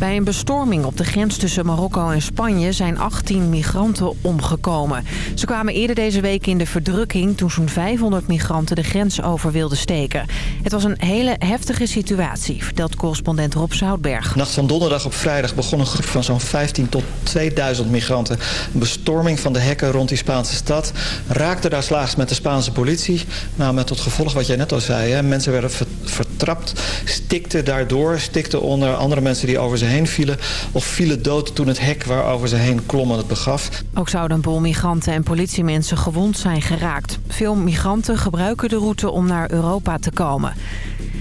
Bij een bestorming op de grens tussen Marokko en Spanje zijn 18 migranten omgekomen. Ze kwamen eerder deze week in de verdrukking toen zo'n 500 migranten de grens over wilden steken. Het was een hele heftige situatie, vertelt correspondent Rob Zoutberg. Nacht van donderdag op vrijdag begon een groep van zo'n 15 tot 2000 migranten. Een bestorming van de hekken rond die Spaanse stad. Raakte daar slaags met de Spaanse politie. Nou, met tot gevolg wat jij net al zei. Hè. Mensen werden vertrapt, stikten daardoor. Stikten onder andere mensen die over ze vielen. Of vielen dood toen het hek waarover ze heen klommen het begaf. Ook zouden een boel migranten en politiemensen gewond zijn geraakt. Veel migranten gebruiken de route om naar Europa te komen.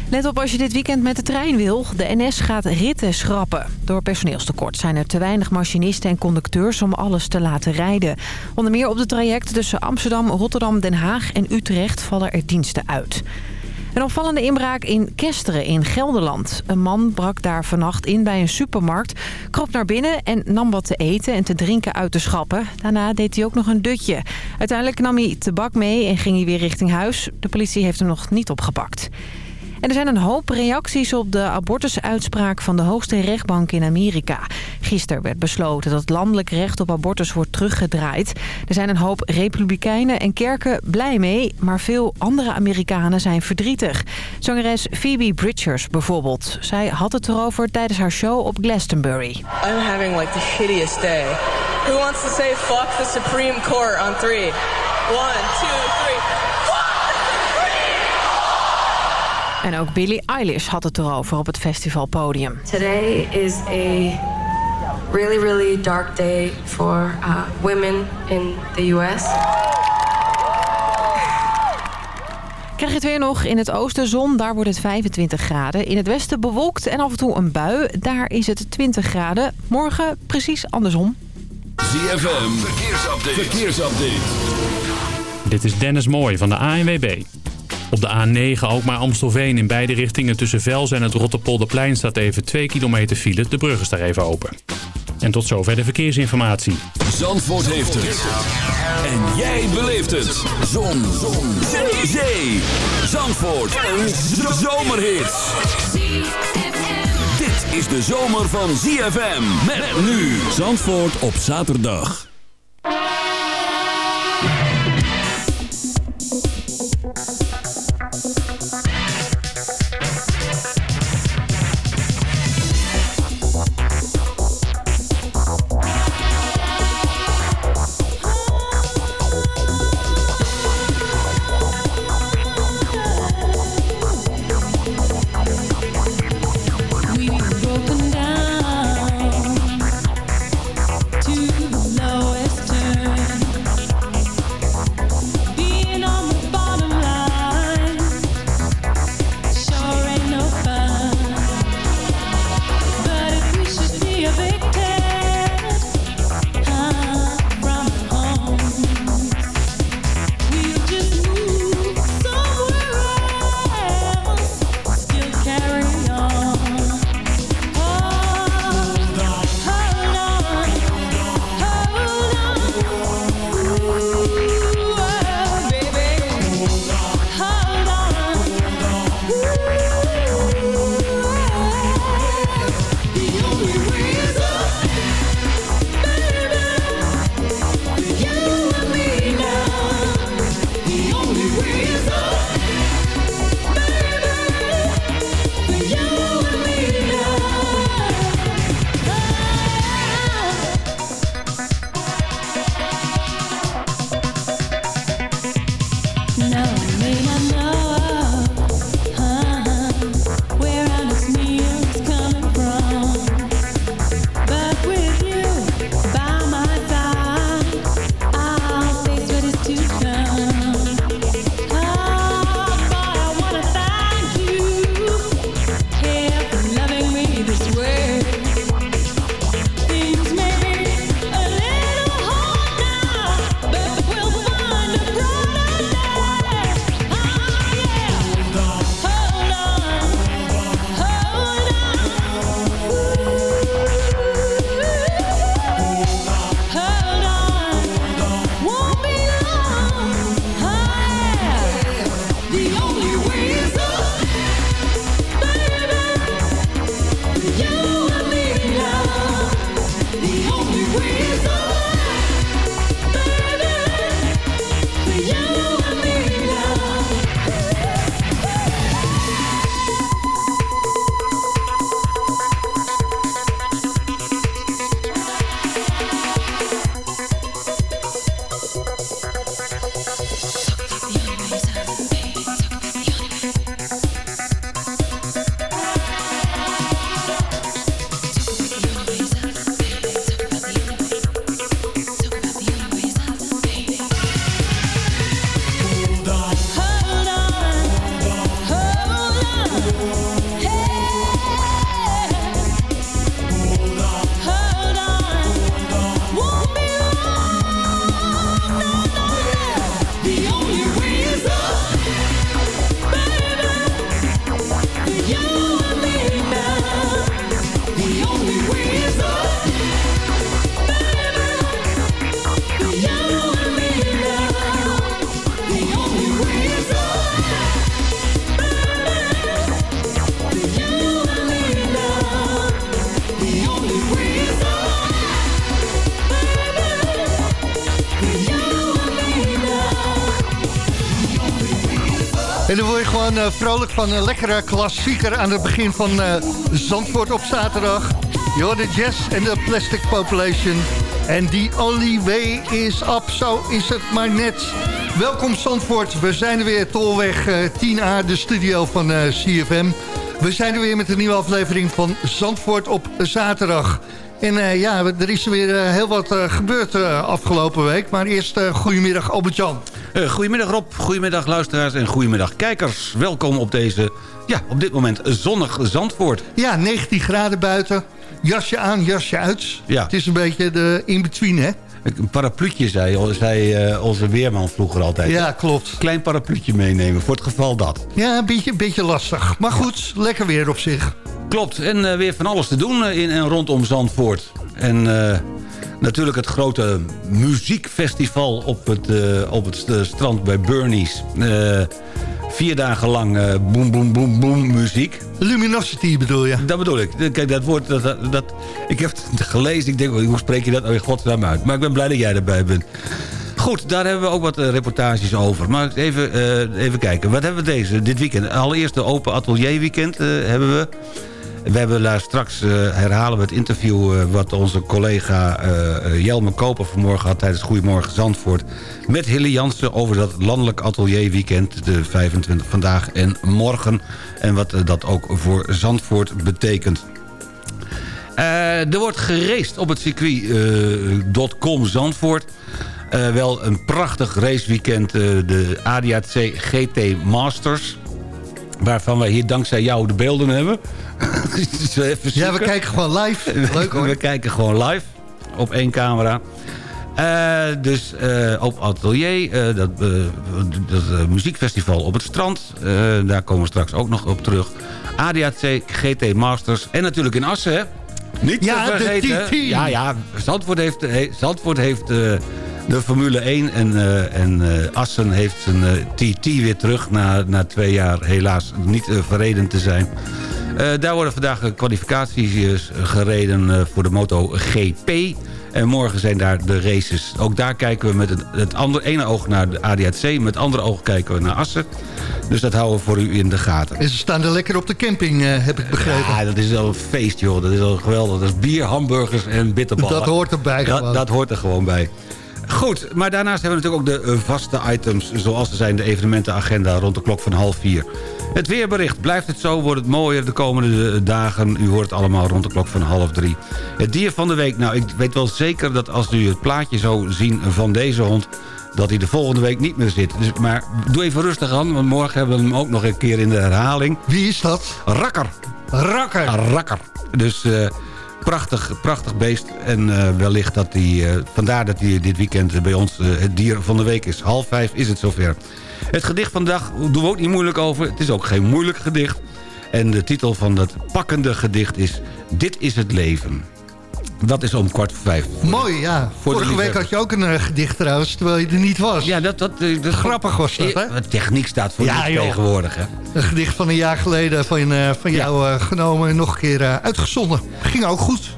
Let op als je dit weekend met de trein wil. De NS gaat ritten schrappen. Door personeelstekort zijn er te weinig machinisten en conducteurs om alles te laten rijden. Onder meer op de trajecten tussen Amsterdam, Rotterdam, Den Haag en Utrecht vallen er diensten uit. Een opvallende inbraak in Kesteren in Gelderland. Een man brak daar vannacht in bij een supermarkt, kroop naar binnen en nam wat te eten en te drinken uit de schappen. Daarna deed hij ook nog een dutje. Uiteindelijk nam hij tabak mee en ging hij weer richting huis. De politie heeft hem nog niet opgepakt. En er zijn een hoop reacties op de abortusuitspraak van de hoogste rechtbank in Amerika. Gisteren werd besloten dat landelijk recht op abortus wordt teruggedraaid. Er zijn een hoop republikeinen en kerken blij mee, maar veel andere Amerikanen zijn verdrietig. Zangeres Phoebe Bridgers bijvoorbeeld. Zij had het erover tijdens haar show op Glastonbury. I'm having like the shittiest day. Who wants to say fuck the Supreme Court on three? One, two, three. En ook Billie Eilish had het erover op het festivalpodium. Today is a really, really dark day for uh, women in the US. Krijg je het weer nog in het oosten zon, daar wordt het 25 graden. In het westen bewolkt en af en toe een bui, daar is het 20 graden. Morgen precies andersom. ZFM, verkeersupdate. verkeersupdate. Dit is Dennis Mooij van de ANWB. Op de A9 ook maar Amstelveen in beide richtingen tussen Vels en het Rotterpolderplein staat even 2 kilometer file. De brug is daar even open. En tot zover de verkeersinformatie. Zandvoort heeft het. En jij beleeft het. Zon. Zon. Zee. Zandvoort. Een zomerhit. Dit is de zomer van ZFM. Met nu. Zandvoort op zaterdag. Gewoon uh, vrolijk van een lekkere klassieker aan het begin van uh, Zandvoort op zaterdag. Je de jazz en de plastic population. En the only way is up, zo is het maar net. Welkom Zandvoort, we zijn er weer tolweg uh, 10A, de studio van CFM. We zijn er weer met een nieuwe aflevering van Zandvoort op zaterdag. En ja, er is weer heel wat gebeurd afgelopen week. Maar eerst goedemiddag Albert-Jan. Goedemiddag Rob, goedemiddag luisteraars en goedemiddag kijkers. Welkom op deze, ja, op dit moment zonnig Zandvoort. Ja, 19 graden buiten. Jasje aan, jasje uit. Ja. Het is een beetje de in-between, hè? Een parapluutje, zei, zei uh, onze weerman vroeger altijd. Ja, klopt. Klein parapluutje meenemen, voor het geval dat. Ja, een beetje, een beetje lastig. Maar goed, lekker weer op zich. Klopt, en uh, weer van alles te doen in en rondom Zandvoort. En natuurlijk het grote muziekfestival op het, op het strand bij Burnies vier dagen lang uh, boem, boem, boem, boem muziek. Luminosity bedoel je? Dat bedoel ik. Kijk, dat woord, dat, dat, ik heb het gelezen. Ik denk, hoe spreek je dat oh, in godsnaam uit? Maar ik ben blij dat jij erbij bent. Goed, daar hebben we ook wat reportages over. Maar even, even kijken. Wat hebben we deze, dit weekend? Allereerst de Open Atelier Weekend hebben we. We hebben straks, uh, herhalen we het interview... Uh, wat onze collega uh, Jelme Koper vanmorgen had... tijdens Goedemorgen Zandvoort... met Hille Jansen over dat landelijk atelierweekend... de 25 vandaag en morgen. En wat dat ook voor Zandvoort betekent. er wordt gereced op het circuit.com Zandvoort... wel een prachtig raceweekend, de ADAC GT Masters waarvan wij hier dankzij jou de beelden hebben. ja, we kijken gewoon live. Leuk hoor. We kijken gewoon live op één camera. Uh, dus uh, op Atelier, uh, dat, dat muziekfestival op het strand. daar komen we straks ook nog op terug. ADAC, GT Masters en natuurlijk in Assen, hè? Niet ja, te vergeten. Ja, ja, Zandvoort heeft, Zandvoort heeft de Formule 1. En, uh, en uh, Assen heeft zijn TT eh, weer terug na, na twee jaar helaas niet verreden te zijn. daar worden vandaag kwalificaties gereden voor de MotoGP. En morgen zijn daar de races. Ook daar kijken we met het, het andere, ene oog naar de ADAC. Met het andere oog kijken we naar Assen. Dus dat houden we voor u in de gaten. En ze staan er lekker op de camping, heb ik begrepen. Ja, dat is wel een feest, joh. Dat is wel geweldig. Dat is bier, hamburgers en bitterballen. Dat hoort erbij dat, dat hoort er gewoon bij. Goed, maar daarnaast hebben we natuurlijk ook de eh, vaste items... zoals er zijn de evenementenagenda rond de klok van half vier. Het weerbericht. Blijft het zo, wordt het mooier de komende eh, dagen. U hoort het allemaal rond de klok van half drie. Het dier van de week. Nou, ik weet wel zeker dat als u het plaatje zou zien van deze hond dat hij de volgende week niet meer zit. Dus, maar doe even rustig aan, want morgen hebben we hem ook nog een keer in de herhaling. Wie is dat? Rakker. Rakker. Rakker. Dus... Uh, prachtig, prachtig beest. En uh, wellicht dat hij, uh, vandaar dat hij dit weekend bij ons het dier van de week is. Half vijf is het zover. Het gedicht van de dag doen we ook niet moeilijk over. Het is ook geen moeilijk gedicht. En de titel van dat pakkende gedicht is... Dit is het leven. Dat is om kwart voor vijf. Mooi, ja. Vorige week had je ook een uh, gedicht trouwens, terwijl je er niet was. Ja, dat... dat, dat Grappig was dat, hè? De techniek staat voor ja, tegenwoordig, hè? Een gedicht van een jaar geleden van, uh, van jou genomen en nog een keer uitgezonden. Ging ook goed.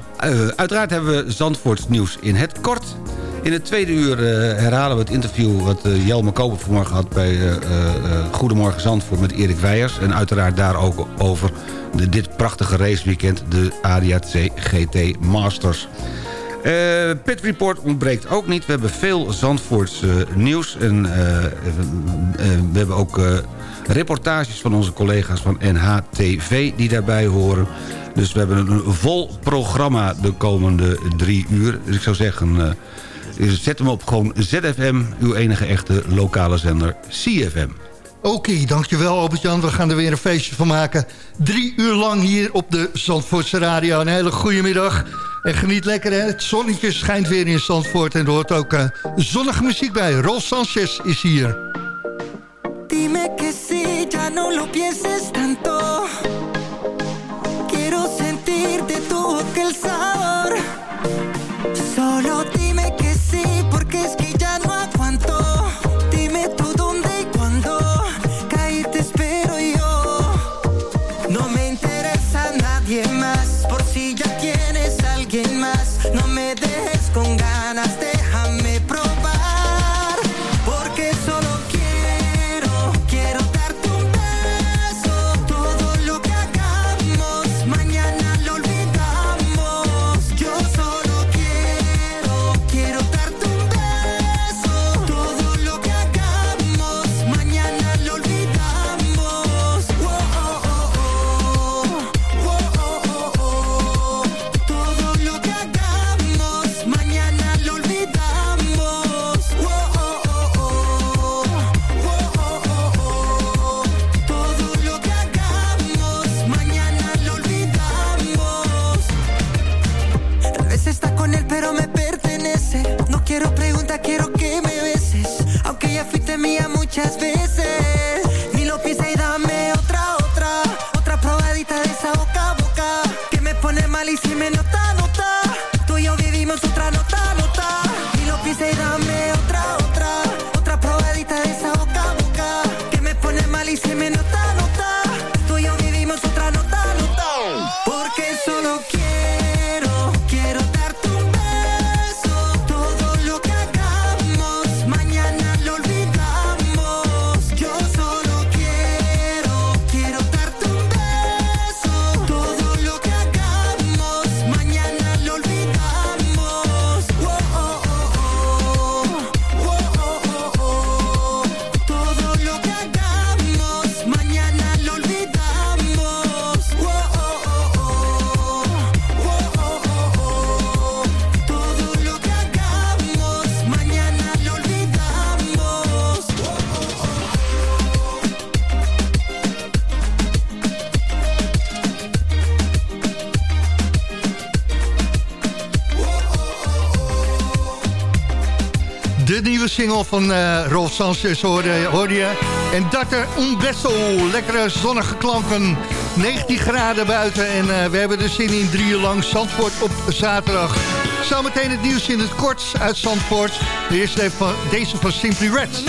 uiteraard hebben we Zandvoorts nieuws in het kort. In het tweede uur herhalen we het interview... wat Jelme Koper vanmorgen had bij Goedemorgen Zandvoort met Erik Weijers. En uiteraard daar ook over de, dit prachtige raceweekend, de ADAC GT Masters. Uh, Pit Report ontbreekt ook niet. We hebben veel Zandvoorts nieuws. En we hebben ook reportages van onze collega's van NHTV die daarbij horen. Dus we hebben een vol programma de komende drie uur. Dus ik zou zeggen, zet hem op gewoon ZFM, uw enige echte lokale zender CFM. Oké, dankjewel Albert-Jan. We gaan er weer een feestje van maken. Drie uur lang hier op de Zandvoortse Radio. Een hele goede middag. En geniet lekker, hè? Het zonnetje schijnt weer in Zandvoort. En er hoort ook uh, zonnige muziek bij. Rolf Sanchez is hier. Dime que si, ya no lo pienses tanto. Quiero sentirte tu el sabor. single van uh, Rolf Sanchez hoorde, je. En Darter Unbesso, lekkere zonnige klanken. 19 graden buiten en eh, we hebben de zin in drie uur lang Zandvoort op zaterdag. Zometeen het nieuws in het kort uit Zandvoort. De eerste van, deze van Simply Red.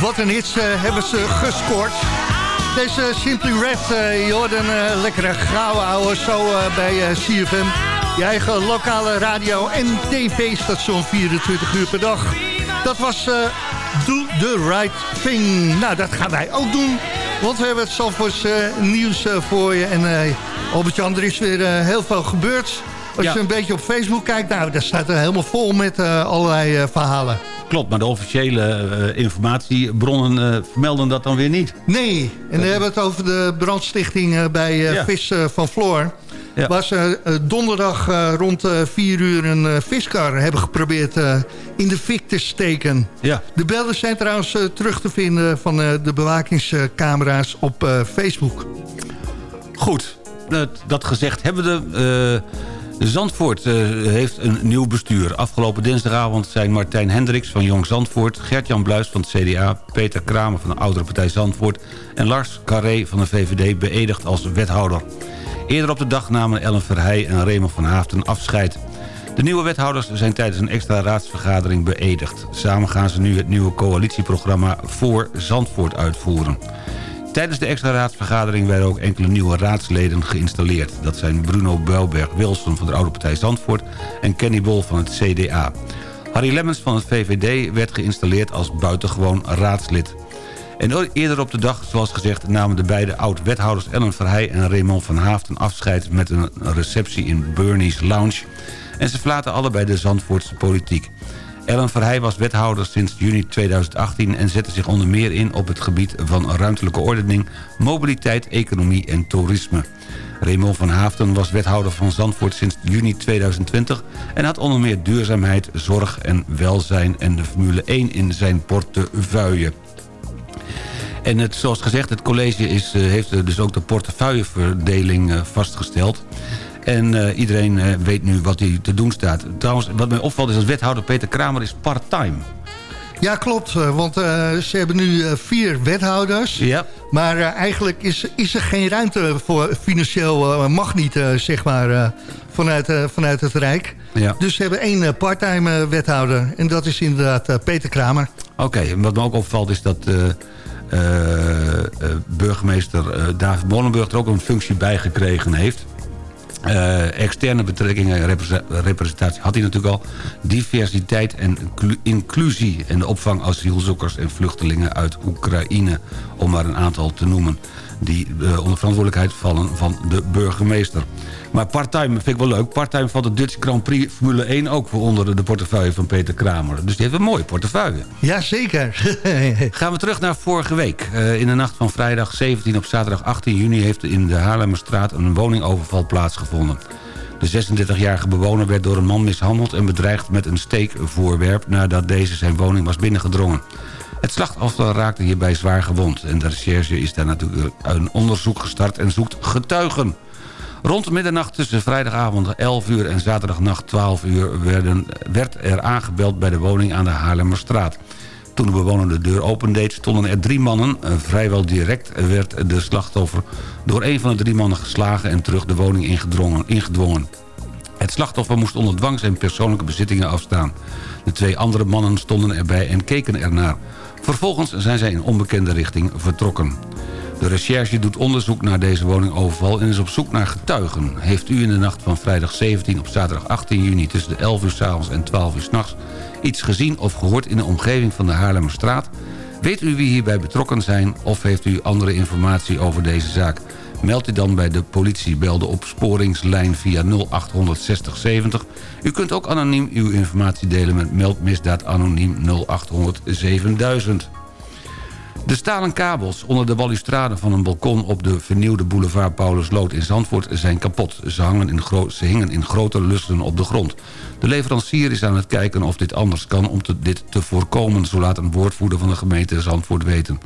wat een hits eh, hebben ze gescoord. Deze Simply Red, uh, je hoort een eh, lekkere grauwe ouwe zo bij CFM. Je eigen lokale radio- en tv-station 24 uur per dag. Dat was Do The Right Thing. Nou, dat gaan wij ook doen. Want we hebben het Zandvoorts nieuws voor je. En Albert-Jan, er is weer heel veel gebeurd. Als je een beetje op Facebook kijkt, nou, daar staat er helemaal vol met allerlei verhalen. Klopt, maar de officiële eh, informatiebronnen eh, vermelden dat dan weer niet. Nee, en dan hebben we het over de brandstichting eh, bij Ja. Vis van Floor. Ja. Waar ze donderdag rond eh, 4 uur een viskar hebben geprobeerd in de fik te steken. Ja. De beelden zijn trouwens terug te vinden van de bewakingscamera's op Facebook. Goed, dat, gezegd hebben we... eh, Zandvoort eh, heeft een nieuw bestuur. Afgelopen dinsdagavond zijn Martijn Hendricks van Jong Zandvoort... Gert-Jan Bluis van het CDA, Peter Kramer van de Oudere Partij Zandvoort... en Lars Carré van de VVD beëdigd als wethouder. Eerder op de dag namen Ellen Verheij en Raymond van Haafden afscheid. De nieuwe wethouders zijn tijdens een extra raadsvergadering beëdigd. Samen gaan ze nu het nieuwe coalitieprogramma voor Zandvoort uitvoeren. Tijdens de extra raadsvergadering werden ook enkele nieuwe raadsleden geïnstalleerd. Dat zijn Bruno Builberg-Wilson van de Oude Partij Zandvoort... en Kenny Bol van het CDA. Harry Lemmens van het VVD werd geïnstalleerd als buitengewoon raadslid. En eerder op de dag, zoals gezegd, namen de beide oud-wethouders... Ellen Verheij en Raymond van Haafden afscheid met een receptie in Bernie's Lounge. En ze verlaten allebei de Zandvoortse politiek. Ellen Verheij was wethouder sinds juni 2018 en zette zich onder meer in op het gebied van ruimtelijke ordening, mobiliteit, economie en toerisme. Raymond van Haafden was wethouder van Zandvoort sinds juni 2020 en had onder meer duurzaamheid, zorg en welzijn en de Formule 1 in zijn portefeuille. En het, zoals gezegd, het college is, eh, heeft eh, dus ook de portefeuilleverdeling eh, vastgesteld. En eh, iedereen eh, weet nu wat hij te doen staat. Trouwens, wat mij opvalt is dat wethouder Peter Kramer is part-time. Ja, klopt. eh, Want ze hebben nu vier wethouders. Ja. Maar eigenlijk is, is er geen ruimte voor financieel, mag niet, zeg maar, vanuit, vanuit het Rijk. Ja. Dus ze hebben één parttime wethouder. En dat is inderdaad Peter Kramer. Oké, en wat me ook opvalt is dat burgemeester David Molenburg er ook een functie bij gekregen heeft. Eh, externe betrekkingen en repre- representatie had hij natuurlijk al. Diversiteit en inclu- inclusie en de opvang asielzoekers en vluchtelingen uit Oekraïne. Om maar een aantal te noemen. Die eh, onder verantwoordelijkheid vallen van de burgemeester. Maar parttime vind ik wel leuk. Parttime valt de Dutch Grand Prix Formule 1 ook voor onder de portefeuille van Peter Kramer. Dus die heeft een mooie portefeuille. Ja, zeker. Gaan we terug naar vorige week. Eh, in de nacht van vrijdag 17 op zaterdag 18 juni... heeft in de Haarlemmerstraat een woningoverval plaatsgevonden. De 36-jarige bewoner werd door een man mishandeld... en bedreigd met een steekvoorwerp... nadat deze zijn woning was binnengedrongen. Het slachtoffer raakte hierbij zwaar gewond... en de recherche is daar natuurlijk een onderzoek gestart en zoekt getuigen. Rond middernacht tussen vrijdagavond 11 uur en zaterdagnacht 12 uur... Werd er aangebeld bij de woning aan de Haarlemmerstraat. Toen de bewoner de deur opendeed stonden er drie mannen. Eh, Vrijwel direct werd de slachtoffer door een van de drie mannen geslagen... en terug de woning ingedwongen. Het slachtoffer moest onder dwang zijn persoonlijke bezittingen afstaan. De twee andere mannen stonden erbij en keken ernaar. Vervolgens zijn zij in onbekende richting vertrokken. De recherche doet onderzoek naar deze woningoverval en is op zoek naar getuigen. Heeft u in de nacht van vrijdag 17 op zaterdag 18 juni... tussen de 11 uur s'avonds en 12 uur s'nachts... iets gezien of gehoord in de omgeving van de Haarlemmerstraat? Weet u wie hierbij betrokken zijn of heeft u andere informatie over deze zaak? Meld u dan bij de politie. Bel de opsporingslijn via 0860 70. U kunt ook anoniem uw informatie delen met meldmisdaad anoniem 0800 7000. De stalen kabels onder de balustrade van een balkon... op de vernieuwde boulevard Paulusloot in Zandvoort zijn kapot. Ze, hangen in hingen in grote lussen op de grond. De leverancier is aan het kijken of dit anders kan om dit te voorkomen... zo laat een woordvoerder van de gemeente Zandvoort weten.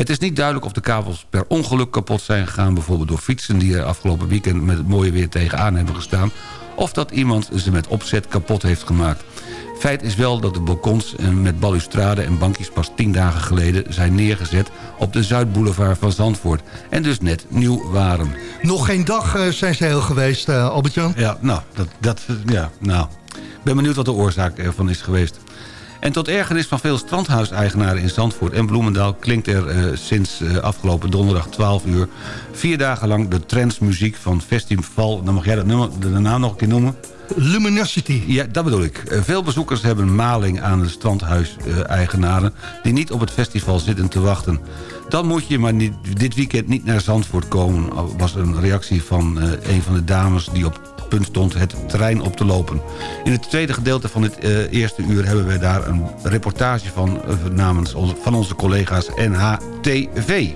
Het is niet duidelijk of de kabels per ongeluk kapot zijn gegaan... bijvoorbeeld door fietsen die er afgelopen weekend met het mooie weer tegenaan hebben gestaan... of dat iemand ze met opzet kapot heeft gemaakt. Feit is wel dat de balkons met balustrade en bankjes pas tien dagen geleden zijn neergezet op de Zuidboulevard van Zandvoort. En dus net nieuw waren. Nog geen dag eh, zijn ze heel geweest, eh Albert-Jan. Ja, nou, dat, dat, ja, nou. Ik ben benieuwd wat de oorzaak ervan is geweest. En tot ergernis van veel strandhuiseigenaren in Zandvoort en Bloemendaal... klinkt er eh, sinds eh, afgelopen donderdag 12 uur... vier dagen lang de trendsmuziek van Festival... dan mag jij dat nummer, de naam nog een keer noemen... Luminosity. Ja, dat bedoel ik. Eh, Veel bezoekers hebben maling aan de strandhuiseigenaren... die niet op het festival zitten te wachten. Dan moet je maar niet, dit weekend niet naar Zandvoort komen... was een reactie van een van de dames die op punt stond het terrein op te lopen. In het tweede gedeelte van dit eh, eerste uur hebben we daar een reportage van... eh, namens onze, van onze collega's NHTV.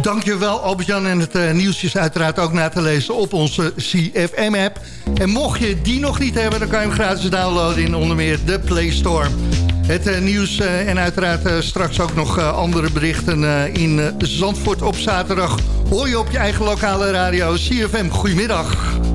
Dankjewel Albert-Jan en het eh, nieuws is uiteraard ook na te lezen op onze CFM-app. En mocht je die nog niet hebben, dan kan je hem gratis downloaden in onder meer de Play Store. Het nieuws en uiteraard straks ook nog andere berichten in Zandvoort op zaterdag. Hoor je op je eigen lokale radio CFM. Goedemiddag.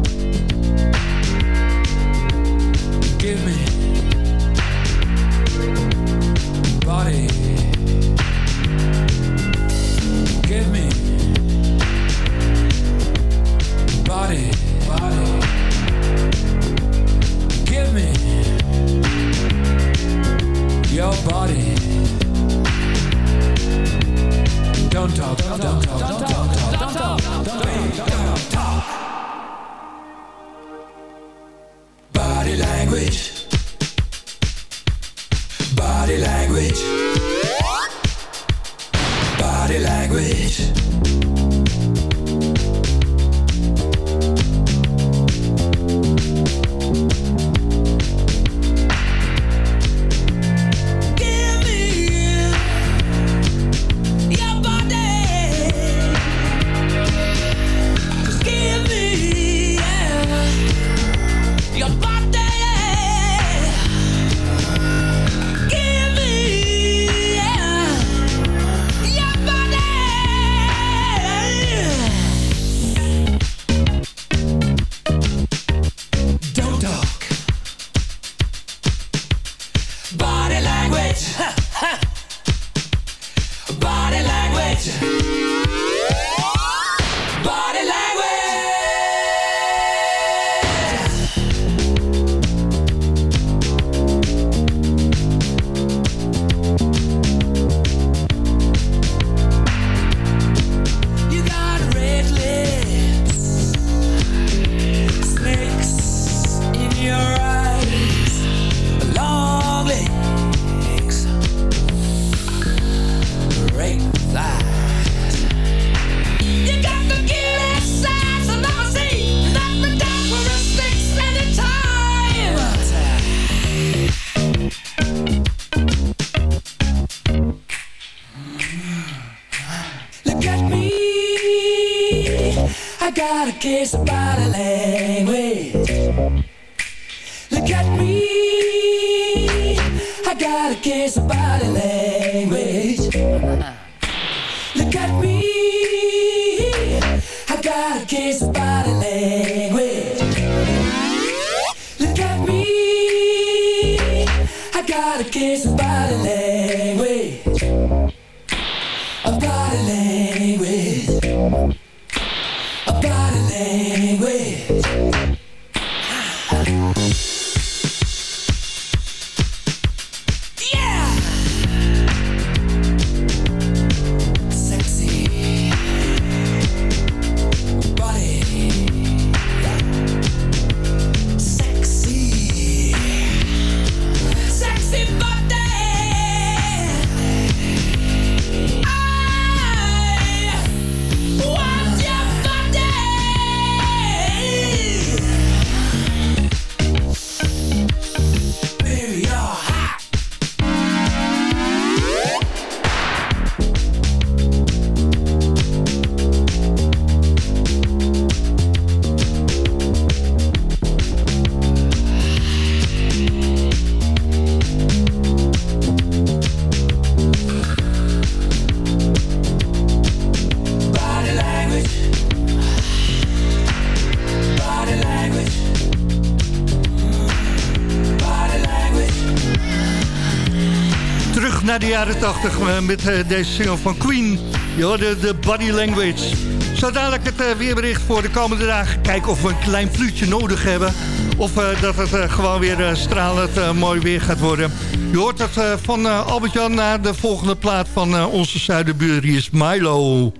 Jaren 80 met eh, deze single van Queen. Je hoorde de body language. Zo dadelijk het eh, weerbericht voor de komende dagen. Kijken of we een klein pluutje nodig hebben. Of eh, dat het eh, gewoon weer eh, stralend eh, mooi weer gaat worden. Je hoort het eh, van eh, Albert-Jan naar de volgende plaat van eh, onze zuiderbuur. Hier is Milo.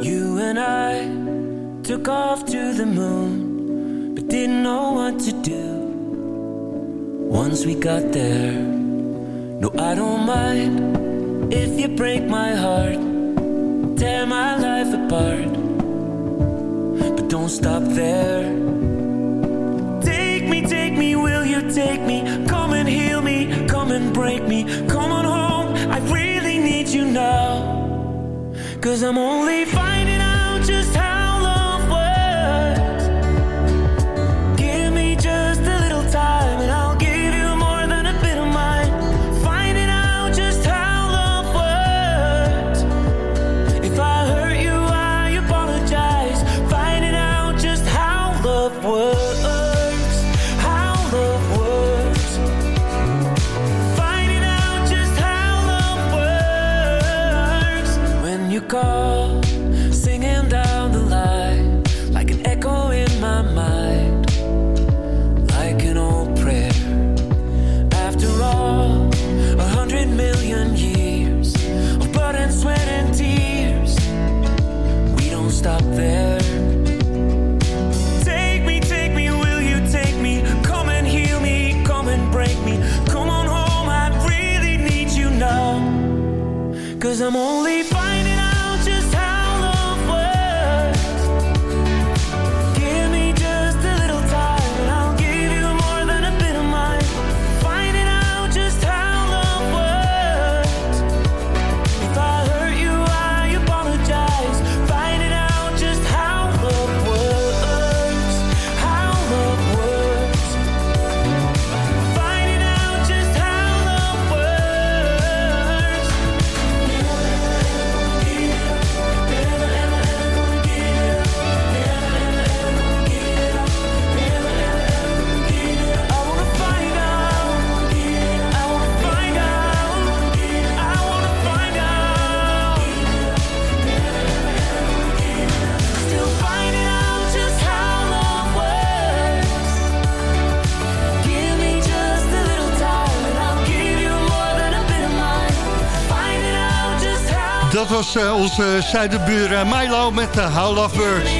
You and I took off to the moon, but didn't know what to do. Once we got there, no, I don't mind if you break my heart, tear my life apart, but don't stop there. Take me, take me, will you take me? Come and heal me, come and break me. Come on home, I really need you now. Cause I'm only finding out just how onze zuiderbuur eh, Milo met uh, How Love Works.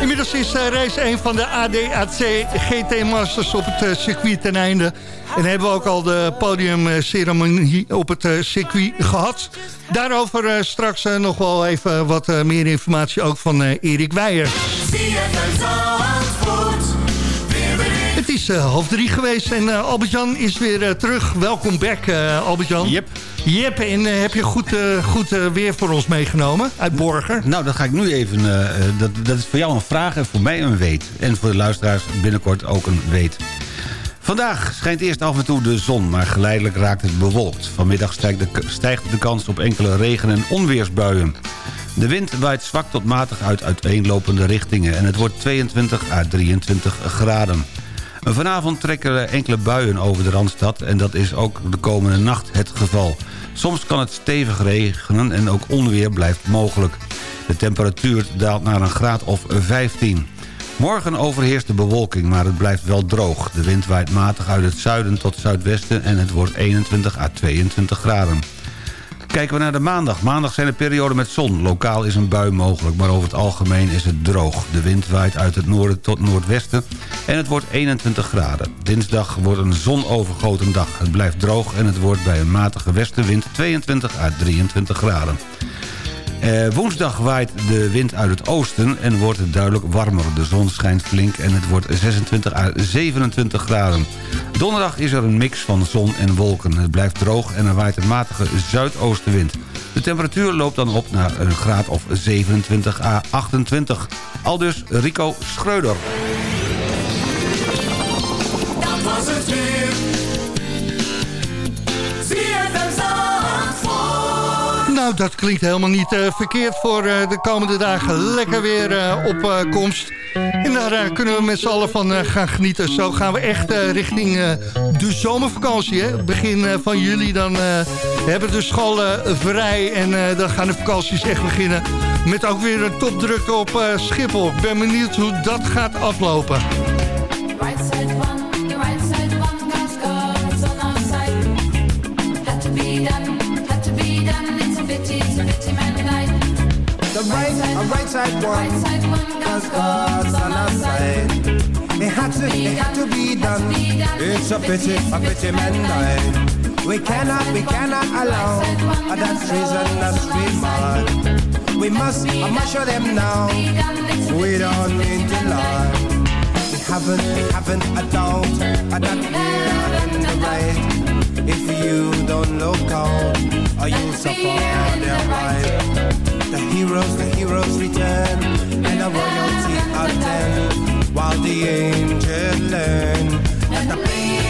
Inmiddels is eh, race 1 van de ADAC GT Masters op het eh, circuit ten einde. En hebben we ook al de podiumceremonie op het eh, circuit gehad. Daarover eh, straks eh, nog wel even wat eh, meer informatie ook van eh, Erik Weijer. Het is eh, half drie geweest en eh, Albert-Jan is weer eh, terug. Welkom back, Albert-Jan. Yep. Yep, en heb je goed, goed weer voor ons meegenomen uit Borger? Nou, dat ga ik nu even... dat, dat is voor jou een vraag en voor mij een weet. En voor de luisteraars binnenkort ook een weet. Vandaag schijnt eerst af en toe de zon, maar geleidelijk raakt het bewolkt. Vanmiddag stijgt de, stijgt de kans op enkele regen- en onweersbuien. De wind waait zwak tot matig uit uiteenlopende richtingen... en het wordt 22 à 23 graden. Vanavond trekken enkele buien over de Randstad... en dat is ook de komende nacht het geval. Soms kan het stevig regenen en ook onweer blijft mogelijk. De temperatuur daalt naar een graad of 15. Morgen overheerst de bewolking, maar het blijft wel droog. De wind waait matig uit het zuiden tot zuidwesten... en het wordt 21 à 22 graden. Kijken we naar de maandag. Maandag zijn er perioden met zon. Lokaal is een bui mogelijk, maar over het algemeen is het droog. De wind waait uit het noorden tot noordwesten en het wordt 21 graden. Dinsdag wordt een zonovergoten dag. Het blijft droog en het wordt bij een matige westenwind 22 à 23 graden. Eh, woensdag waait de wind uit het oosten en wordt het duidelijk warmer. De zon schijnt flink en het wordt 26 à 27 graden. Donderdag is er een mix van zon en wolken. Het blijft droog en er waait een matige zuidoostenwind. De temperatuur loopt dan op naar een graad of 27 à 28. Aldus Rico Schreuder. Dat was het weer. Nou, dat klinkt helemaal niet eh, verkeerd voor eh, de komende dagen. Lekker weer eh, op komst. En daar kunnen we met z'n allen van gaan genieten. Zo gaan we echt richting de zomervakantie. Hè? Begin van juli dan hebben de scholen vrij. En dan gaan de vakanties echt beginnen. Met ook weer een topdruk op Schiphol. Ik ben benieuwd hoe dat gaat aflopen. Pity, man. The right, a right side one, Right side one, cause God's on our side. It had to, it had to be done. It's a pity, a pity man died. We cannot, we cannot allow that treason, treasonous remark. We must, I must show them now. We don't mean to lie. We haven't, we haven't a doubt that we're in the right. If you don't look out, or you'll suffer their right. The heroes, the heroes return, and the royalty attend, while the angels learn that the pain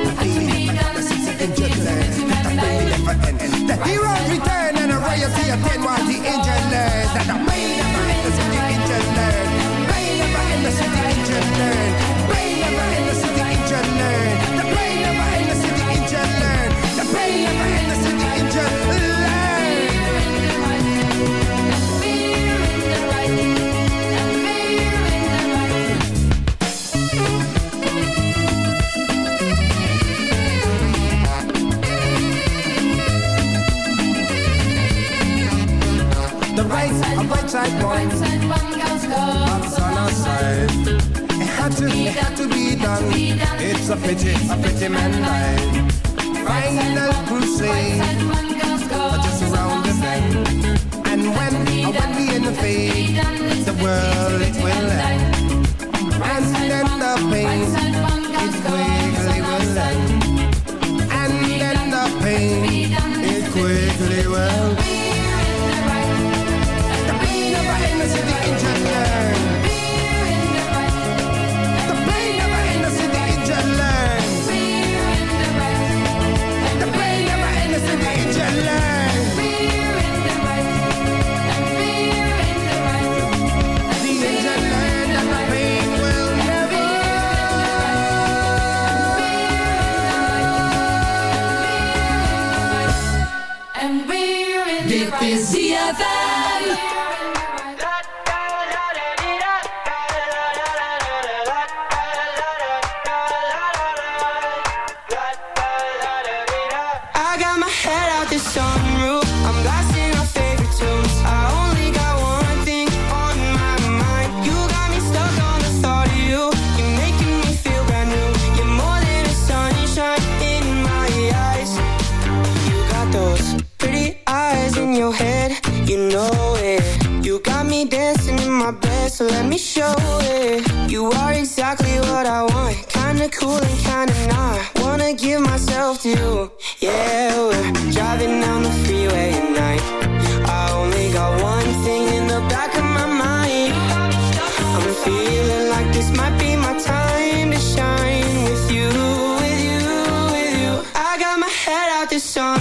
attend while the angel learn it. You are exactly what I want. Kinda cool and kinda not. Wanna give myself to you. Yeah, we're driving down the freeway at night. I only got one thing in the back of my mind. I'm feeling like this might be my time to shine with you, with you, with you. I got my head out the sunroof.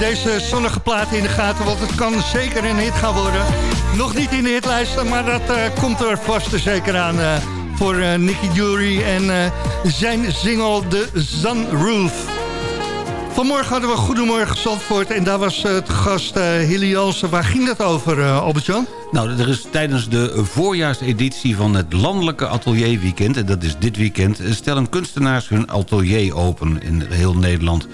Deze zonnige plaat in de gaten, want het kan zeker een hit gaan worden. Nog niet in de hitlijsten, maar dat eh, komt er vast zeker aan eh, voor eh, Nicky Jury en zijn single The Sunroof. Vanmorgen hadden we Goedemorgen Zandvoort en daar was het gast Hilly Jansen. Waar ging dat over, Albert-Jan? Nou, er is tijdens de voorjaarseditie van het Landelijke Atelierweekend... en dat is dit weekend, stellen kunstenaars hun atelier open in heel Nederland.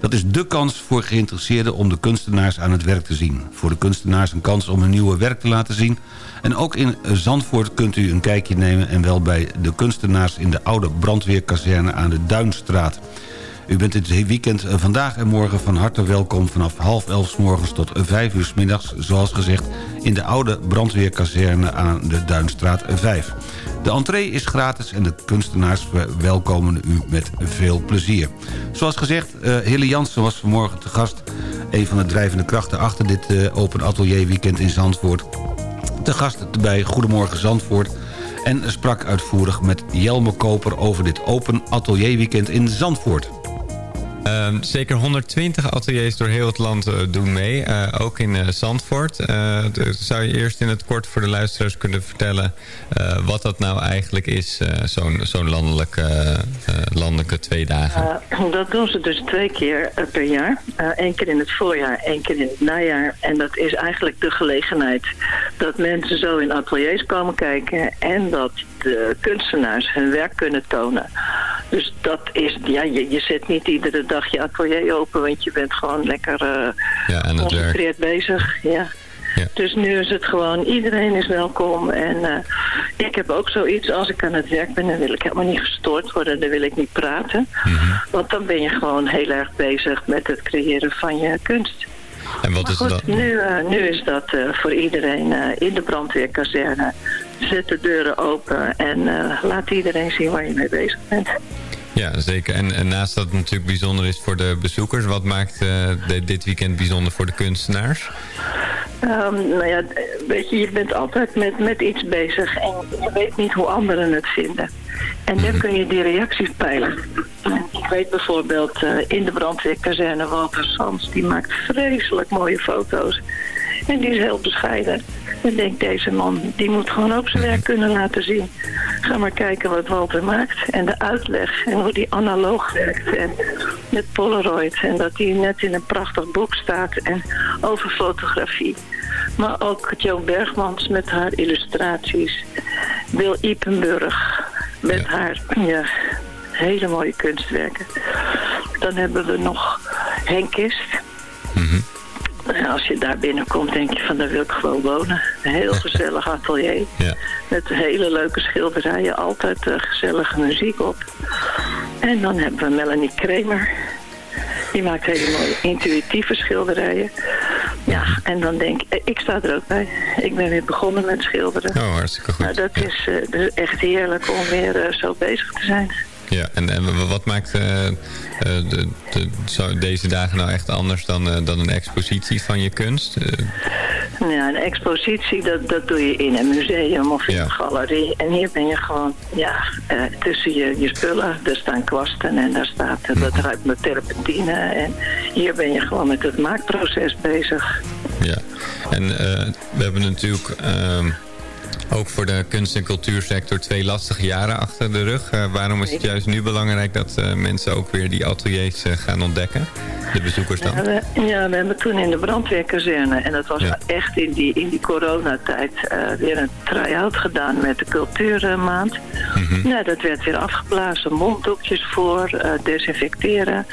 Dat is dé kans voor geïnteresseerden om de kunstenaars aan het werk te zien. Voor de kunstenaars een kans om hun nieuwe werk te laten zien. En ook in Zandvoort kunt u een kijkje nemen... en wel bij de kunstenaars in de oude brandweerkazerne aan de Duinstraat. U bent dit weekend eh, vandaag en morgen van harte welkom... vanaf half elf morgens tot vijf uur 's middags, zoals gezegd... in de oude brandweerkazerne aan de Duinstraat 5. De entree is gratis en de kunstenaars welkomen u met veel plezier. Zoals gezegd, uh, Hille Jansen was vanmorgen te gast... een van de drijvende krachten achter dit uh, Open Atelier Weekend in Zandvoort. Te gast bij Goedemorgen Zandvoort... en sprak uitvoerig met Jelme Koper over dit Open Atelier Weekend in Zandvoort. Um, zeker 120 ateliers door heel het land uh, doen mee. Uh, ook in uh, Zandvoort. zou je eerst in het kort voor de luisteraars kunnen vertellen... wat dat nou eigenlijk is, zo'n zo'n landelijke, landelijke twee dagen? dat doen ze dus twee keer per jaar. Eén keer in het voorjaar, één keer in het najaar. En dat is eigenlijk de gelegenheid dat mensen zo in ateliers komen kijken... en dat de kunstenaars hun werk kunnen tonen. Dus dat is, ja, je, je zet niet iedere dag je atelier open, want je bent gewoon lekker uh, ja, geconcentreerd bezig. Ja. Ja. Dus nu is het gewoon, iedereen is welkom. En uh, ik heb ook zoiets, als ik aan het werk ben, dan wil ik helemaal niet gestoord worden. Dan wil ik niet praten. Mm -hmm. Want dan ben je gewoon heel erg bezig met het creëren van je kunst. En wat maar is goed, dat? Nu, uh, nu is dat uh, voor iedereen in de brandweerkazerne. Zet de deuren open en laat iedereen zien waar je mee bezig bent. Ja, zeker. En, en, naast dat het natuurlijk bijzonder is voor de bezoekers... wat maakt uh, de, dit weekend bijzonder voor de kunstenaars? Um, nou ja, weet je, je bent altijd met, met iets bezig... en je weet niet hoe anderen het vinden. En dan kun je die reacties peilen. Ik weet bijvoorbeeld uh, in de brandweerkazerne Walter Sans... die maakt vreselijk mooie foto's. En die is heel bescheiden. Ik denk, deze man, die moet gewoon ook zijn werk kunnen laten zien. Ga maar kijken wat Walter maakt. En de uitleg. En hoe die analoog werkt. En met Polaroid. En dat die net in een prachtig boek staat. En over fotografie. Maar ook Jo Bergmans met haar illustraties. Wil Ipenburg met ja. haar ja, hele mooie kunstwerken. Dan hebben we nog Henk Kist. Mm -hmm. Als je daar binnenkomt, denk je van, daar wil ik gewoon wonen. Een heel gezellig atelier. Ja. Met hele leuke schilderijen. Altijd uh, gezellige muziek op. En dan hebben we Melanie Kramer. Die maakt hele mooie intuïtieve schilderijen. Ja, en dan denk ik, ik sta er ook bij. Ik ben weer begonnen met schilderen. Oh, hartstikke goed. Nou, dat ja. is uh, dus echt heerlijk om weer uh, zo bezig te zijn. Ja, en, en wat maakt uh, de, de, zo deze dagen nou echt anders dan, uh, dan een expositie van je kunst? Uh, ja, een expositie, dat, dat doe je in een museum of in ja. een galerie. En hier ben je gewoon, ja, tussen je, je spullen. Er staan kwasten en daar staat, dat ruikt met terpentine. En hier ben je gewoon met het maakproces bezig. Ja, en we hebben natuurlijk... ook voor de kunst- en cultuursector twee lastige jaren achter de rug. Uh, waarom is het juist nu belangrijk dat uh, mensen ook weer die ateliers uh, gaan ontdekken? De bezoekers dan? Ja we, ja, we hebben toen in de brandweerkazerne, en dat was ja. echt in die, in die coronatijd, weer een try-out gedaan met de cultuurmaand. Mm -hmm. ja, dat werd weer afgeblazen, monddoekjes voor, desinfecteren.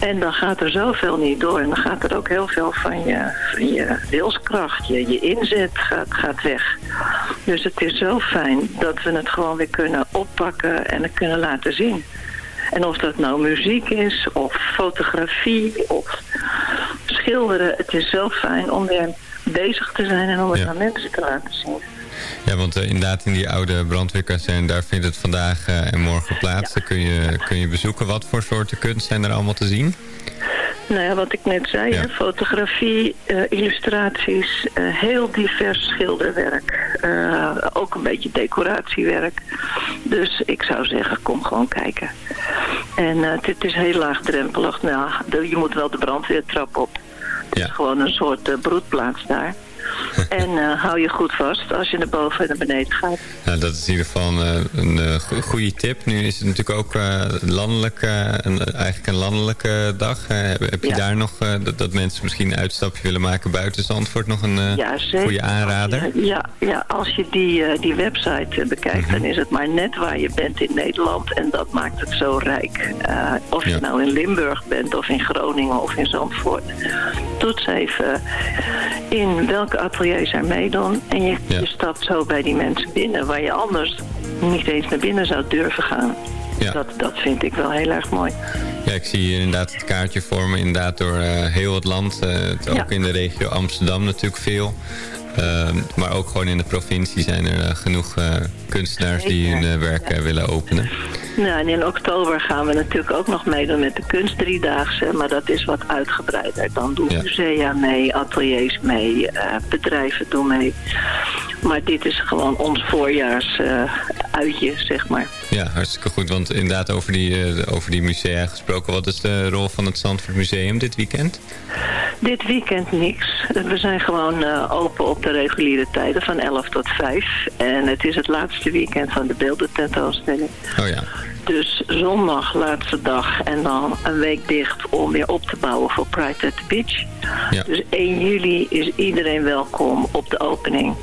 En dan gaat er zoveel niet door. En dan gaat er ook heel veel van je, van je wilskracht, je, je inzet gaat, gaat weg. Dus het is zo fijn dat we het gewoon weer kunnen oppakken en het kunnen laten zien. En of dat nou muziek is, of fotografie, of schilderen. Het is zo fijn om weer bezig te zijn en om het aan mensen te laten zien. Ja, want eh, inderdaad in die oude brandweerkazerne, daar vindt het vandaag eh, en morgen plaats. Daar kun je, kun je bezoeken. Wat voor soorten kunst zijn er allemaal te zien? Nou ja, wat ik net zei, hè, fotografie, eh, illustraties, heel divers schilderwerk. Ook een beetje decoratiewerk. Dus ik zou zeggen, kom gewoon kijken. En dit is heel laagdrempelig. Nou, je moet wel de brandweertrap op. Het is gewoon een soort broedplaats daar. en eh, hou je goed vast als je naar boven en naar beneden gaat. Nou, dat is in ieder geval een, een eh, go- goede tip. Nu is het natuurlijk ook eh, landelijk, eh, een, eigenlijk een landelijke dag. Eh, heb, je Ja. daar nog, eh, dat, dat mensen misschien een uitstapje willen maken buiten Zandvoort, nog een eh, Ja, goede aanrader? Ja, ja als je die, eh, die website eh, bekijkt, dan is het maar net waar je bent in Nederland. En dat maakt het zo rijk. Eh, of je nou in Limburg bent, of in Groningen, of in Zandvoort. Toets even in welke ateliers er meedoen. En je, je stapt zo bij die mensen binnen, waar je anders niet eens naar binnen zou durven gaan. Ja. Dat, dat vind ik wel heel erg mooi. Ja, ik zie hier inderdaad het kaartje vormen. Inderdaad door eh, heel het land. Eh, het- ook Ja. in de regio Amsterdam natuurlijk veel. Ehm, maar ook gewoon in de provincie zijn er eh, genoeg kunstenaars die hun werk willen openen. Nou, en in oktober gaan we natuurlijk ook nog meedoen met de kunstdriedaagse. Maar dat is wat uitgebreider. Dan doen musea mee, ateliers mee, eh, bedrijven doen mee. Maar dit is gewoon ons voorjaars eh, uitje, zeg maar. Ja, hartstikke goed. Want inderdaad over die, eh, over die musea gesproken. Wat is de rol van het Zandvoort Museum dit weekend? Dit weekend niks. We zijn gewoon eh, open op de reguliere tijden van 11 tot 5. En het is het laatste weekend van de beeldententoonstelling. Oh ja. Dus zondag, laatste dag. En dan een week dicht om weer op te bouwen voor Pride at the Beach. Ja. Dus 1 juli is iedereen welkom op de opening.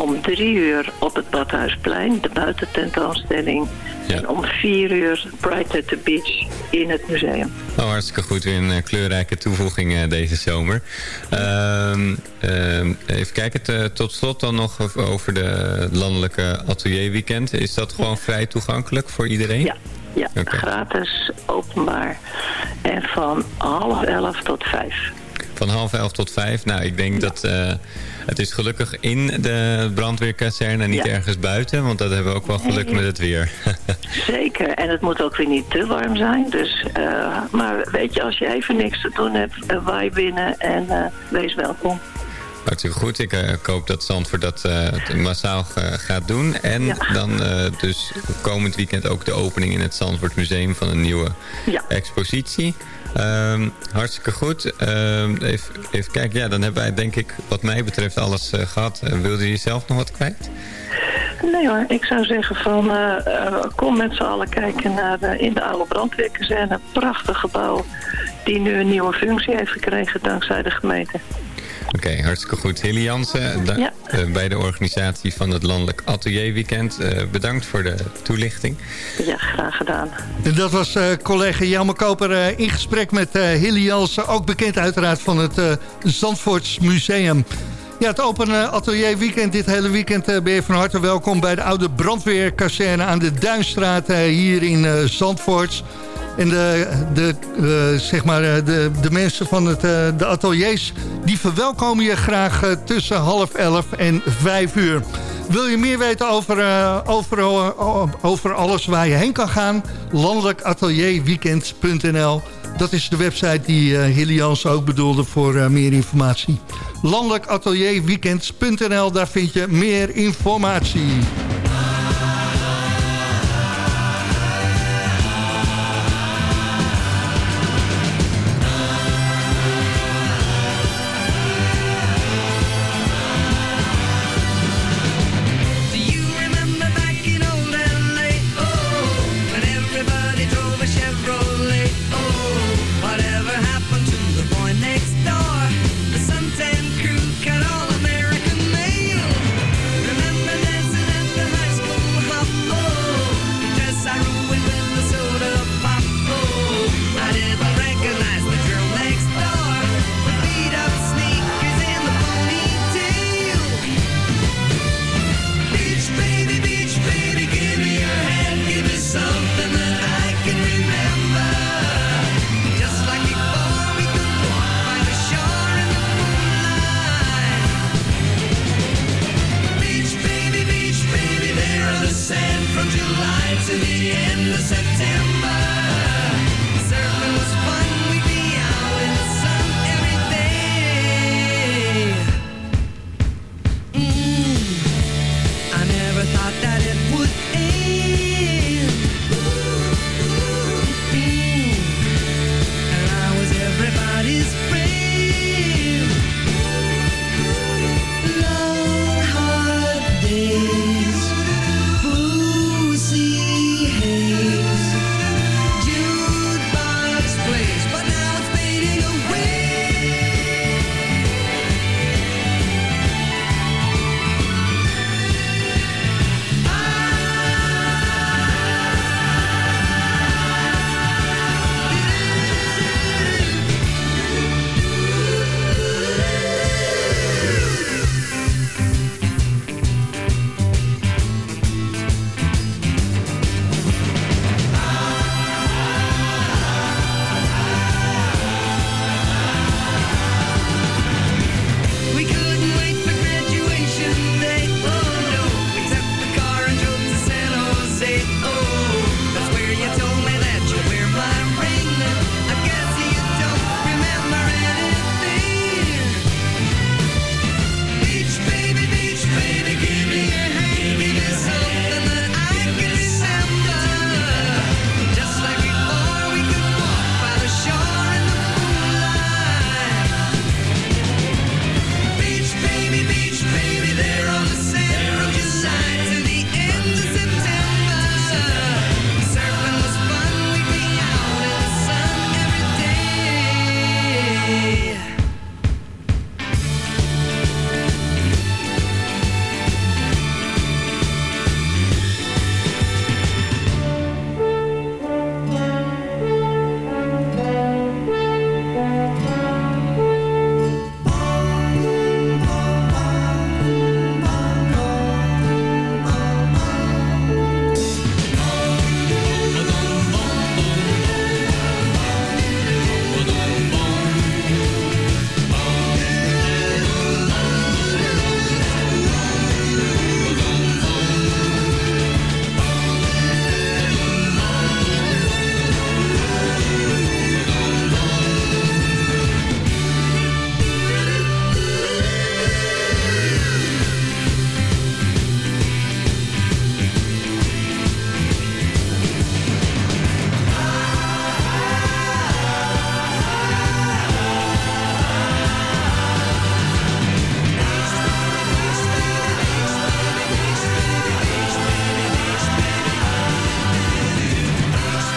Om 3 uur op het Badhuisplein, de buitententoonstelling. En om 4 uur Pride at the Beach in het museum. Oh, hartstikke goed. Weer een eh, kleurrijke toevoeging eh, deze zomer. Ehm, ehm, even kijken. tot slot dan nog over- over de landelijke atelierweekend. Is dat gewoon vrij toegankelijk voor iedereen? Ja. Ja, gratis, openbaar. En van half elf tot vijf. Van half elf tot vijf. Nou, ik denk dat eh, het is gelukkig in de brandweerkazerne en niet Ja. ergens buiten. Want dat hebben we ook wel geluk Nee. met het weer. Zeker, en het moet ook weer niet te warm zijn. Dus, eh, maar weet je, als je even niks te doen hebt, uh, waai binnen en eh, wees welkom. Hartstikke goed. Ik, eh, ik hoop dat Zandvoort dat eh, massaal gaat doen. En dan dus komend weekend ook de opening in het Zandvoort Museum van een nieuwe expositie. Ehm, hartstikke goed. Ehm, even, even kijken. Ja, dan hebben wij denk ik wat mij betreft alles eh, gehad. Uh, wilde je zelf nog wat kwijt? Nee hoor, ik zou zeggen van eh, kom met z'n allen kijken naar in de oude brandweerkazerne. Een prachtig gebouw die nu een nieuwe functie heeft gekregen dankzij de gemeente. Oké, hartstikke goed. Hilly Jansen, Ja. eh, bij de organisatie van het Landelijk Atelier Weekend. Eh, bedankt voor de toelichting. Ja, graag gedaan. En dat was eh, collega Jelme Koper eh, in gesprek met eh Hilly Jansen. Ook bekend uiteraard van het eh Zandvoorts Museum. Ja, het Open Atelier Weekend. Dit hele weekend eh, ben je van harte welkom bij de oude brandweerkazerne aan de Duinstraat hier in eh, Zandvoort. En de, de, eh, zeg maar, eh, de, de mensen van het, eh, de ateliers... die verwelkomen je graag tussen half elf en vijf uur. Wil je meer weten over, over, over alles waar je heen kan gaan? Landelijkatelierweekend.nl Dat is de website die Hilly Jans ook bedoelde voor meer informatie. Landelijkatelierweekend.nl, daar vind je meer informatie.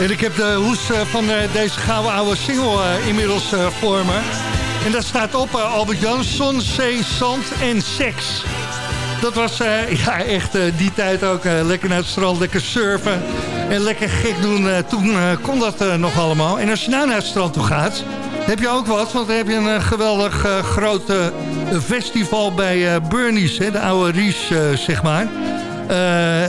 En ik heb de hoes eh, van eh, deze gouden oude single eh, inmiddels voor me. En daar staat op Albert-Jan, zon, zee, zand en seks. Dat was ja, echt die tijd ook lekker naar het strand, lekker surfen en lekker gek doen. Toen kon dat nog allemaal. En als je nou naar het strand toe gaat, heb je ook wat. Want dan heb je een geweldig groot festival bij Burnies, de oude Ries, zeg maar.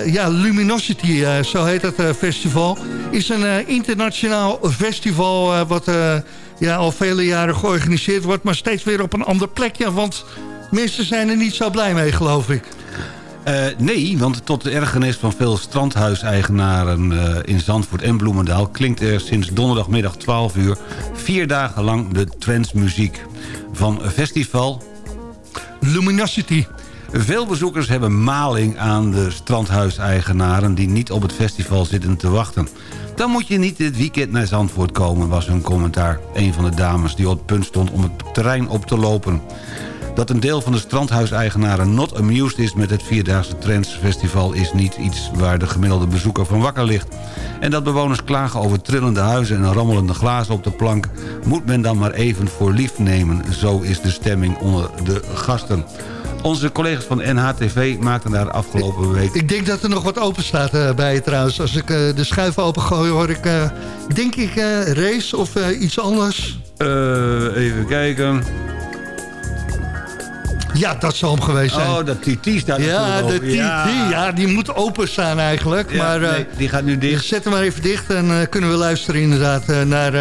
Ja, Luminosity, zo heet dat festival. Is een eh, internationaal festival eh, wat eh, ja, al vele jaren georganiseerd wordt... maar steeds weer op een ander plekje. Want mensen zijn er niet zo blij mee, geloof ik. Nee, want tot de ergernis van veel strandhuiseigenaren eh, in Zandvoort en Bloemendaal... klinkt er sinds donderdagmiddag 12 uur vier dagen lang de trendsmuziek. Van festival... Luminosity. Veel bezoekers hebben maling aan de strandhuiseigenaren... die niet op het festival zitten te wachten. Dan moet je niet dit weekend naar Zandvoort komen, was hun commentaar. Een van de dames die op het punt stond om het terrein op te lopen. Dat een deel van de strandhuiseigenaren not amused is met het Vierdaagse Trends Festival... is niet iets waar de gemiddelde bezoeker van wakker ligt. En dat bewoners klagen over trillende huizen en rammelende glazen op de plank... moet men dan maar even voor lief nemen. Zo is de stemming onder de gasten. Onze collega's van NHTV maakten daar afgelopen week... Ik denk dat er nog wat open staat eh, bij je trouwens. Als ik eh, de schuif open gooi, hoor ik, eh, denk ik, race of iets anders. Even kijken. Ja, dat zal hem geweest zijn. Oh, dat TT staat Ja, de. TT, Ja. ja. die moet open staan eigenlijk. Ja, maar, nee, die gaat nu dicht. Zet hem maar even dicht en kunnen we luisteren inderdaad naar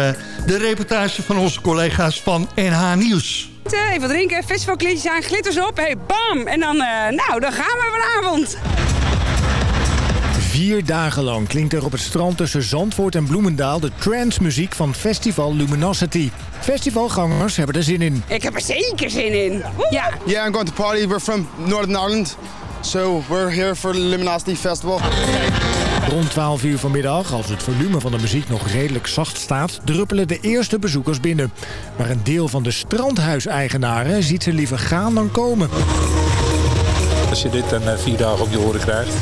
de reportage van onze collega's van NH Nieuws. Even drinken, festivalkleedjes aan, glitters op, hey, bam! En dan, eh, nou, dan gaan we vanavond. Vier dagen lang klinkt er op het strand tussen Zandvoort en Bloemendaal... de transmuziek van Festival Luminosity. Festivalgangers hebben er zin in. Ik heb er zeker zin in. Ja. Yeah, I'm going to party. We're from Northern Ireland. So we're here for the Luminosity Festival. Rond 12 uur vanmiddag, als het volume van de muziek nog redelijk zacht staat... druppelen de eerste bezoekers binnen. Maar een deel van de strandhuiseigenaren ziet ze liever gaan dan komen. Als je dit dan eh, vier dagen op je oren krijgt,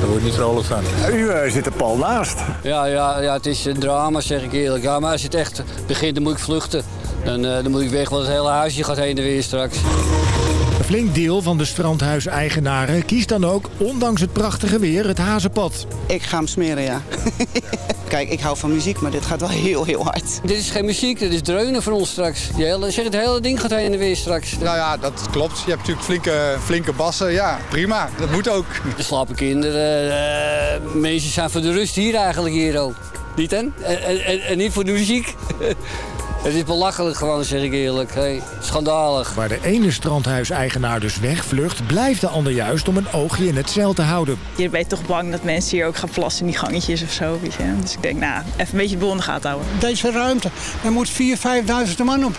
dan word je niet vrolijk van. U eh, zit er pal naast. Ja, ja, ja, het is een drama, zeg ik eerlijk. Ja, maar als het echt begint, dan moet ik vluchten. Dan, eh, dan moet ik weg, want het hele huisje gaat heen en weer straks. Een flink deel van de strandhuiseigenaren kiest dan ook, ondanks het prachtige weer, het hazenpad. Ik ga hem smeren, ja. Kijk, ik hou van muziek, maar dit gaat wel heel, heel hard. Dit is geen muziek, dit is dreunen voor ons straks. Die hele, zeg, het hele ding gaat heen en weer straks. Nou ja, dat klopt. Je hebt natuurlijk flinke, flinke bassen. Ja, prima. Dat moet ook. Er slapen kinderen, eh, mensen zijn voor de rust hier eigenlijk hier ook. Niet hè? En, en, en- en niet voor de muziek. Het is belachelijk gewoon, zeg ik eerlijk. Hey, schandalig. Waar de ene strandhuiseigenaar dus wegvlucht... blijft de ander juist om een oogje in het zeil te houden. Je bent toch bang dat mensen hier ook gaan plassen in die gangetjes of zo. Weet je? Dus ik denk, nou, even een beetje de boel in de gaten houden. Deze ruimte, daar moet 4.000, 5.000 man op.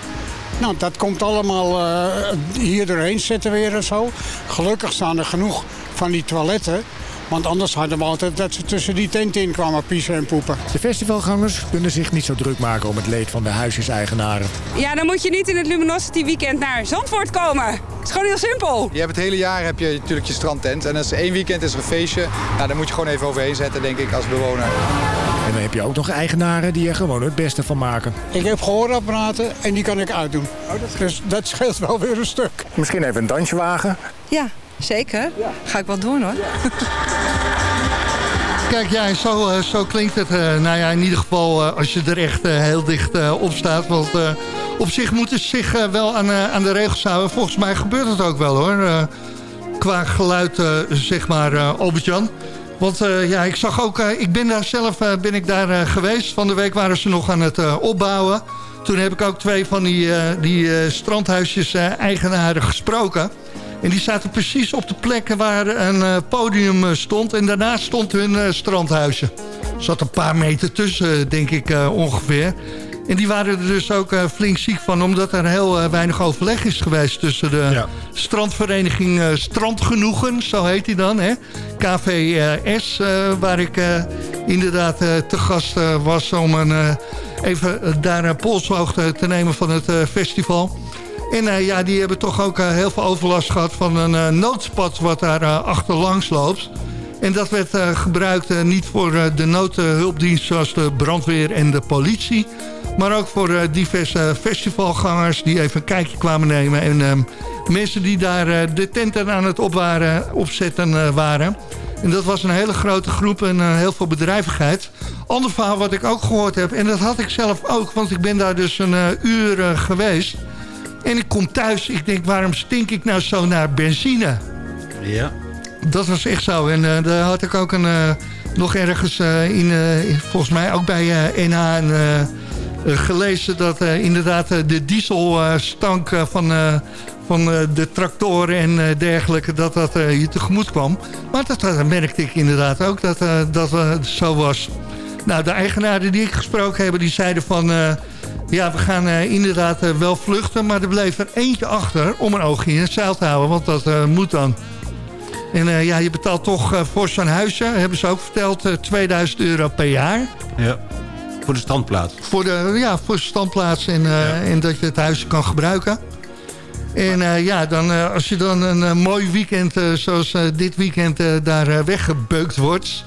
Nou, dat komt allemaal eh, hier doorheen zitten weer en zo. Gelukkig staan er genoeg van die toiletten. Want anders hadden we altijd dat ze tussen die tenten in kwamen piezen en poepen. De festivalgangers kunnen zich niet zo druk maken om het leed van de huisjeseigenaren. Ja, dan moet je niet in het Luminosity weekend naar Zandvoort komen. Het is gewoon heel simpel. Je hebt het hele jaar heb je natuurlijk je strandtent. En als er één weekend is er een feestje, nou, daar moet je gewoon even overheen zetten, denk ik, als bewoner. En dan heb je ook nog eigenaren die er gewoon het beste van maken. Ik heb gehoorapparaten en die kan ik uitdoen. Dus dat scheelt wel weer een stuk. Misschien even een dansje wagen. Ja, zeker. Ga ik wel doen hoor. Kijk, ja, zo, eh, zo klinkt het. eh, nou ja, in ieder geval eh, als je er echt heel dicht op staat. Want op zich moeten ze zich wel aan, aan de regels houden. Volgens mij gebeurt het ook wel hoor. Qua geluid, zeg maar, Albert-Jan. Want ja, ik zag ook, ik ben daar zelf ben ik daar, geweest. Van de week waren ze nog aan het opbouwen. Toen heb ik ook twee van die, die eh, strandhuisjes eh, eigenaren gesproken. En die zaten precies op de plekken waar een eh, podium eh, stond. En daarnaast stond hun eh, strandhuisje. Er zat een paar meter tussen, denk ik ongeveer. En die waren er dus ook flink ziek van... omdat er heel weinig overleg is geweest tussen de strandvereniging Strandgenoegen... zo heet die dan, hè? KVS, eh, waar ik inderdaad te gast was... om een, even daar een polshoogte te nemen van het festival... En eh, ja, die hebben toch ook eh, heel veel overlast gehad van een eh, noodspad wat daar achterlangs loopt. En dat werd gebruikt niet voor de noodhulpdienst zoals de brandweer en de politie... maar ook voor diverse festivalgangers die even een kijkje kwamen nemen... en ehm, mensen die daar de tenten aan het opzetten waren... En dat was een hele grote groep en heel veel bedrijvigheid. Ander verhaal wat ik ook gehoord heb, en dat had ik zelf ook... want ik ben daar dus een uur geweest. En ik kom thuis, ik denk, waarom stink ik nou zo naar benzine? Ja. Dat was echt zo. En eh, daar had ik ook een, eh, nog ergens eh, in, volgens mij ook bij NH een, gelezen... dat inderdaad de dieselstank van, van de tractoren en dergelijke... dat dat je tegemoet kwam. Maar dat eh, merkte ik inderdaad ook dat dat zo was. Nou, de eigenaren die ik gesproken heb, die zeiden van... ja, we gaan eh, inderdaad eh, wel vluchten... maar er bleef er eentje achter om een oogje in het zeil te houden. Want dat eh, moet dan. En ja, je betaalt toch voor zo'n huisje, hebben ze ook verteld, eh, 2000 euro per jaar. Ja. Voor de standplaats. Voor de, ja, voor de standplaats en, en dat je het huisje kan gebruiken. En ja, dan, als je dan een mooi weekend, zoals dit weekend, daar weggebeukt wordt...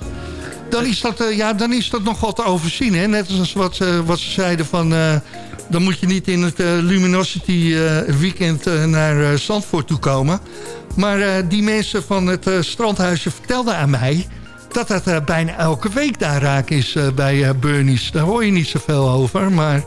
Dan is, dat, eh, ja, dan is dat nog wat te overzien. Hè? Net als wat, ze- wat ze zeiden van... eh, dan moet je niet in het eh, Luminosity eh, weekend eh, naar eh, Zandvoort toe komen. Maar eh, die mensen van het eh, strandhuisje vertelden aan mij... dat dat eh, bijna elke week daar raak is eh, bij eh Burnies. Daar hoor je niet zoveel over, maar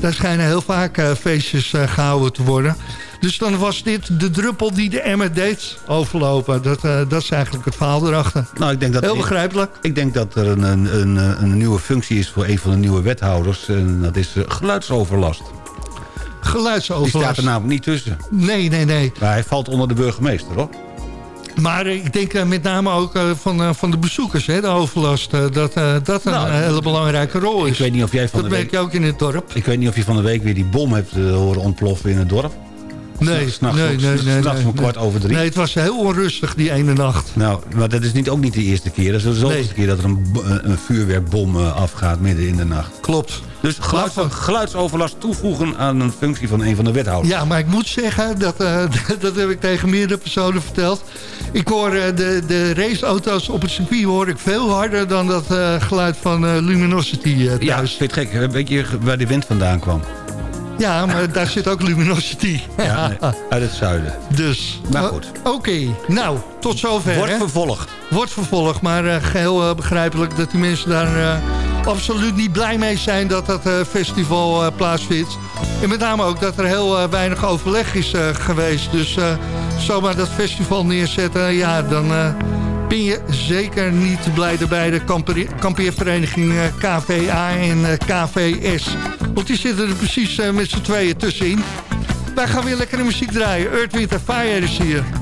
daar schijnen heel vaak eh, feestjes eh, gehouden te worden. Dus dan was dit de druppel die de emmer deed overlopen. Dat, eh, dat is eigenlijk het verhaal erachter. Nou, ik denk dat Heel begrijpelijk. Ik denk dat er een, een, een, een nieuwe functie is voor een van de nieuwe wethouders. En dat is eh, geluidsoverlast. Die Geluidsoverlast. staat er namelijk niet tussen. Nee, nee, nee. Maar hij valt onder de burgemeester, hoor. Maar eh, ik denk met name ook van, van de bezoekers, hè, de overlast. dat dat een Nou, hele belangrijke rol is. Ik weet niet of jij van dat de merk week... je ook in het dorp. Ik weet niet of je van de week weer die bom hebt horen ontploffen in het dorp. Nee, S'nachts nee, nee, nee, nee, om kwart over drie. Nee, het was heel onrustig die ene nacht. Nou, maar dat is niet, ook niet de eerste keer. Dat is de zoveelste keer dat er een, bo- een vuurwerkbom eh, afgaat midden in de nacht. Klopt. Dus geluids, geluidsoverlast toevoegen aan een functie van een van de wethouders. Ja, maar ik moet zeggen, dat, eh, dat heb ik tegen meerdere personen verteld. Ik hoor eh, de, de raceauto's op het circuit hoor ik veel harder dan dat eh, geluid van eh, Luminosity eh, Ja, thuis. vind gek? Weet je waar die wind vandaan kwam? Ja, maar daar zit ook Luminosity. Ja, nee, uit het zuiden. Dus. Maar goed. Oké, nou, tot zover. Wordt vervolgd. Wordt vervolgd, maar eh, geheel eh, begrijpelijk dat die mensen daar eh, absoluut niet blij mee zijn dat dat festival plaatsvindt. En met name ook dat er heel weinig overleg is geweest. Dus zomaar dat festival neerzetten, ja, dan ben je zeker niet blij erbij. De kamper- kampeervereniging eh, KVA en eh, KVS. Want die zitten er precies eh, met z'n tweeën tussenin. Wij gaan weer lekkere muziek draaien. Earth, Wind Fire is hier.